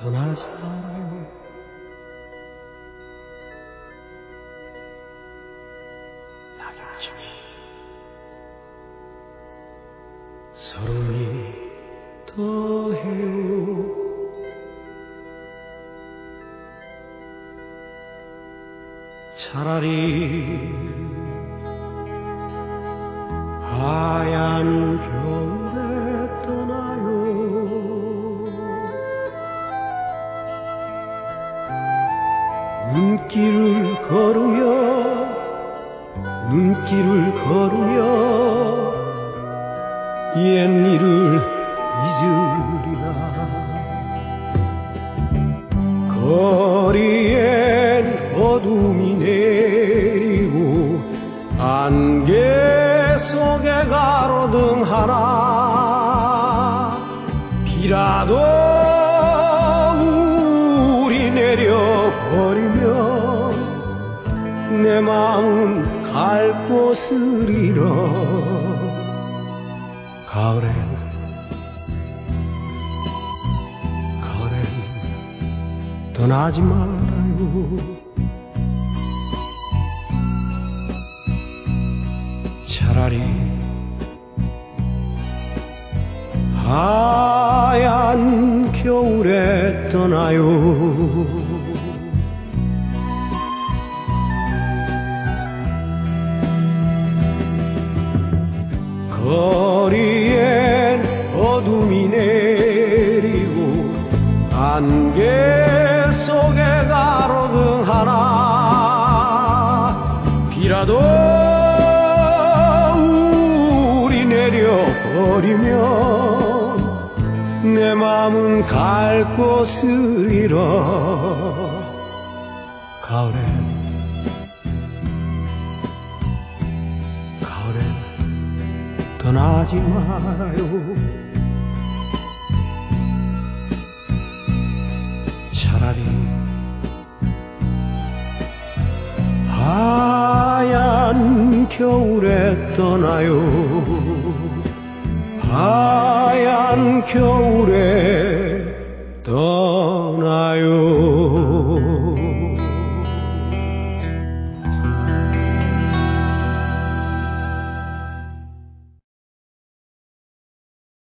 떠나지 말아요. 낙엽중에 서로이 더해요. 차라리 하얀 겨 눈길을 걸으며 눈길을 걸으며 옛 일을 잊으리라. 거리엔 어둠이 내리고 안개 속에 가로등 하나 비라도 내 마음은 갈 곳을 잃어. 가을엔 가을엔 떠나지 말아요. 차라리 하얀 겨울에 떠나요 어둠이 내리고 안개 속에 가로등 하나 비라도 우리 내려버리면 내 마음은 갈 곳을 잃어 가을엔 떠나지 말아요 차라리 하얀 겨울에 떠나요. 하얀 겨울에 떠나요